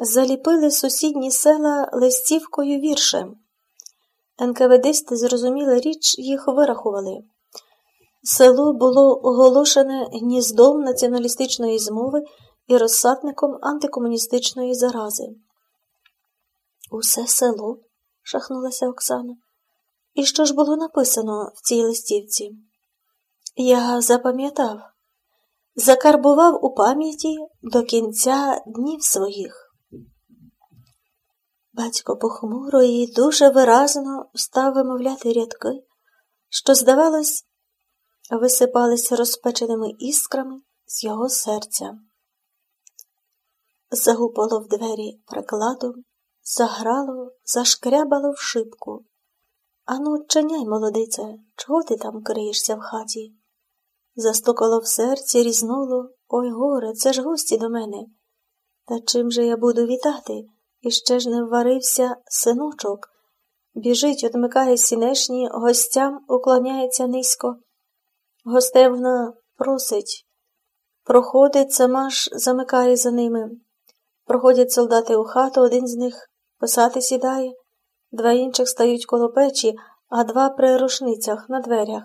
заліпили сусідні села листівкою віршем. НКВДисти зрозуміла річ, їх вирахували. Село було оголошене гніздом націоналістичної змови і розсадником антикомуністичної зарази. Усе село, шахнулася Оксана. І що ж було написано в цій листівці? Я запам'ятав, закарбував у пам'яті до кінця днів своїх. Батько похмуро і дуже виразно став вимовляти рядки, що, здавалось, висипалися розпеченими іскрами з його серця. Загупало в двері прикладом, заграло, зашкрябало в шибку. Ану, чиняй, молодице, чого ти там криєшся в хаті? Застукало в серці, різнуло. Ой горе, це ж гості до мене. Та чим же я буду вітати? І ще ж не вварився синочок. Біжить, одмикає сінешні, гостям уклоняється низько. Гостей вона просить. Проходить, сама ж замикає за ними. Проходять солдати у хату, один з них писати сідає, два інших стають коло печі, а два при рушницях на дверях.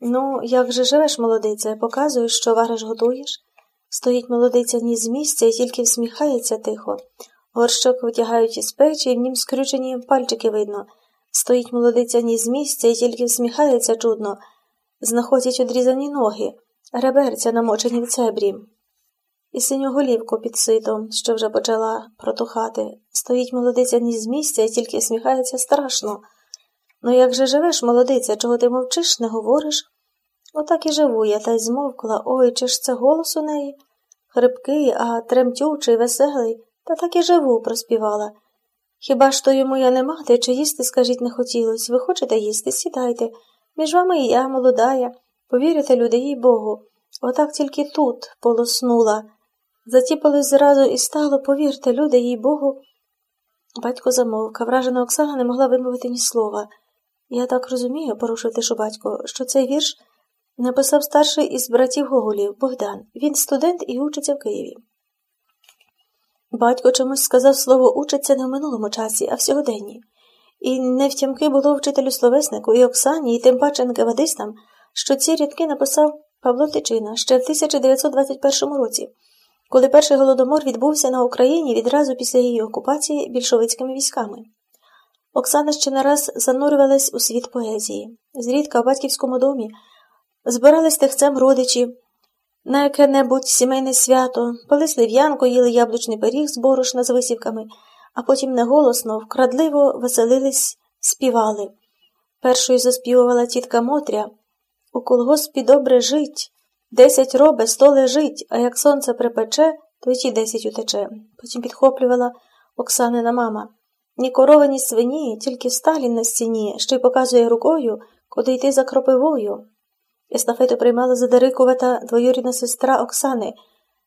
Ну, як же живеш, молодиця, показуєш, що вариш готуєш? Стоїть молодиця ні з місця і тільки всміхається тихо. Горщок витягають із печі, в нім скрючені пальчики видно. Стоїть молодиця ні з місця і тільки всміхається чудно. Знаходять одрізані ноги, реберця намочені в цебрі. І синю голівку під ситом, що вже почала протухати. Стоїть молодиця ні з місця і тільки всміхається страшно. Ну як же живеш, молодиця, чого ти мовчиш, не говориш? Отак і живу я, та й змовкла. Ой, чи ж це голос у неї? Хрипкий, а тремтючий, веселий, та так і живу, проспівала. Хіба ж то йому я не мати, чи їсти, скажіть, не хотілось. Ви хочете їсти, сідайте. Між вами і я, молодая. Повірите, люди, їй Богу. Отак тільки тут полоснула. Затіпалось зразу і стало, повірте, люди, їй Богу. Батько замовка. Вражена Оксана не могла вимовити ні слова. Я так розумію, порушив тишу батько, що цей вірш написав старший із братів Гоголів Богдан. Він студент і учиться в Києві. Батько чомусь сказав слово учиться не в минулому часі, а в сьогоденні. І не втямки було вчителю словеснику і Оксані, і тим паче НКВДистам, що ці рядки написав Павло Тичина ще в 1921 році, коли перший голодомор відбувся на Україні відразу після її окупації більшовицькими військами. Оксана ще не раз занурювалась у світ поезії. Зрідка в батьківському домі збирались тихцем родичі на яке-небудь сімейне свято, пили слив'янку, їли яблучний пиріг з борошна з висівками, а потім неголосно, вкрадливо веселились, співали. Першою заспівувала тітка Мотря у колгоспі добре жить, десять робе, сто лежить, а як сонце припече, то й ті десять утече. Потім підхоплювала Оксанина мама. Ні корови, ні свині, тільки Сталін на стіні, що й показує рукою, куди йти за кропивою. Естафету приймала задарикувата двоюрідна сестра Оксани,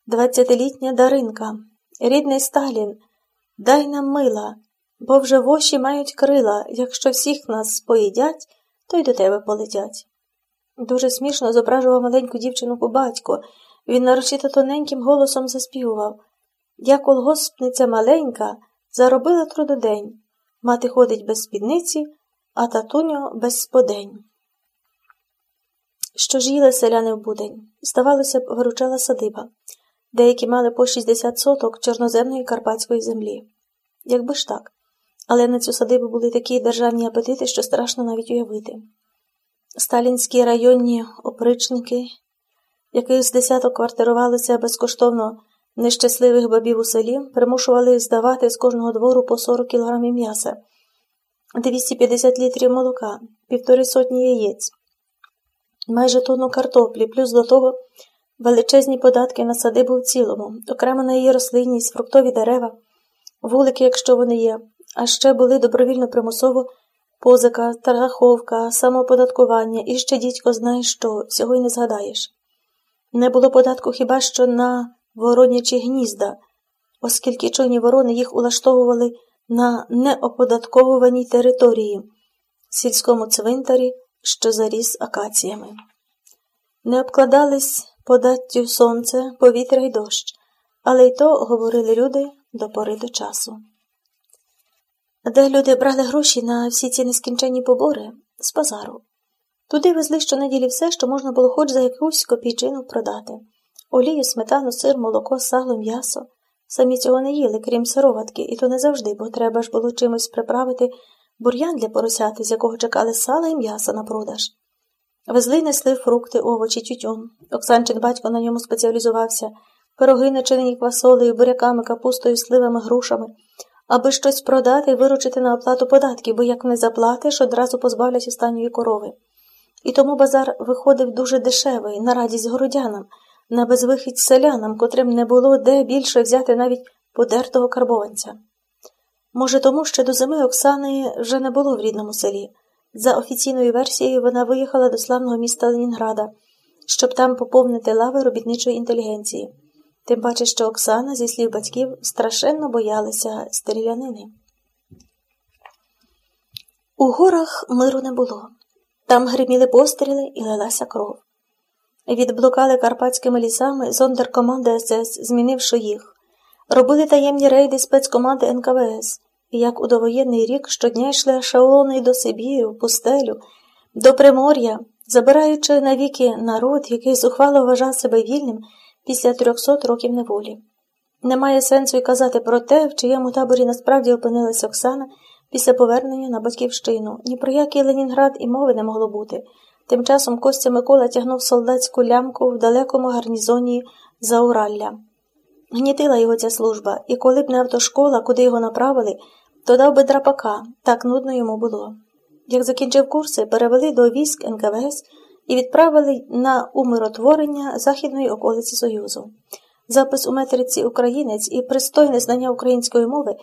двадцятилітня Даринка. Рідний Сталін, дай нам мила, бо вже воші мають крила. Якщо всіх нас поїдять, то й до тебе полетять. Дуже смішно зображував маленьку дівчинку батько. Він нарочито тоненьким голосом заспівував Я колгоспниця маленька, заробила трудодень. Мати ходить без спідниці, а татуньо без сподень. Що ж їли селяни в будень? Здавалося б, виручала садиба. Деякі мали по 60 соток чорноземної карпатської землі. Якби ж так. Але на цю садибу були такі державні апетити, що страшно навіть уявити. Сталінські районні опричники, яких з десяток квартирувалися безкоштовно нещасливих бабів у селі, примушували здавати з кожного двору по 40 кілограмів м'яса, 250 літрів молока, півтори сотні яєць майже тонну картоплі, плюс до того величезні податки на садибу в цілому, окремо на її рослинність, фруктові дерева, вулики, якщо вони є, а ще були добровільно примусово позика, страховка, самоподаткування і ще дідько знає що, всього й не згадаєш. Не було податку хіба що на воронячі гнізда, оскільки чорні ворони їх улаштовували на неоподатковуваній території, сільському цвинтарі що заріс акаціями. Не обкладались податтю сонце, повітря й дощ, але й то, говорили люди, до пори до часу. Де люди брали гроші на всі ці нескінченні побори з базару. Туди везли щонеділі все, що можна було хоч за якусь копійчину продати олію, сметану, сир, молоко, сало, м'ясо. Самі цього не їли, крім сироватки, і то не завжди, бо треба ж було чимось приправити бур'ян для поросяти, з якого чекали сала і м'яса на продаж. Везли й несли фрукти, овочі, тютюн. Оксанчин батько на ньому спеціалізувався, пироги, начинені квасолею, буряками, капустою, сливами, грушами, аби щось продати і виручити на оплату податків, бо як не заплатиш, одразу позбавлять останньої корови. І тому базар виходив дуже дешевий, на радість городянам, на безвихідь селянам, котрим не було де більше взяти навіть подертого карбованця. Може, тому що до зими Оксани вже не було в рідному селі. За офіційною версією, вона виїхала до славного міста Ленінграда, щоб там поповнити лави робітничої інтелігенції. Тим паче, що Оксана, зі слів батьків, страшенно боялася стрілянини. У горах миру не було. Там гриміли постріли і лилася кров. Відблукали карпатськими лісами зондеркоманди СС, змінивши їх. Робили таємні рейди спецкоманди НКВС, як у довоєнний рік щодня йшли ешелони до Сибіру, пустелю, до Примор'я, забираючи навіки народ, який зухвало вважав себе вільним після трьохсот років неволі. Немає сенсу й казати про те, в чиєму таборі насправді опинилась Оксана після повернення на батьківщину. Ні про який Ленінград і мови не могло бути. Тим часом Костя Микола тягнув солдатську лямку в далекому гарнізоні Зауралля. Гнітила його ця служба, і коли б не автошкола, куди його направили, то дав би драпака, так нудно йому було. Як закінчив курси, перевели до військ НКВС і відправили на умиротворення західної околиці Союзу. Запис у метриці Українець і пристойне знання української мови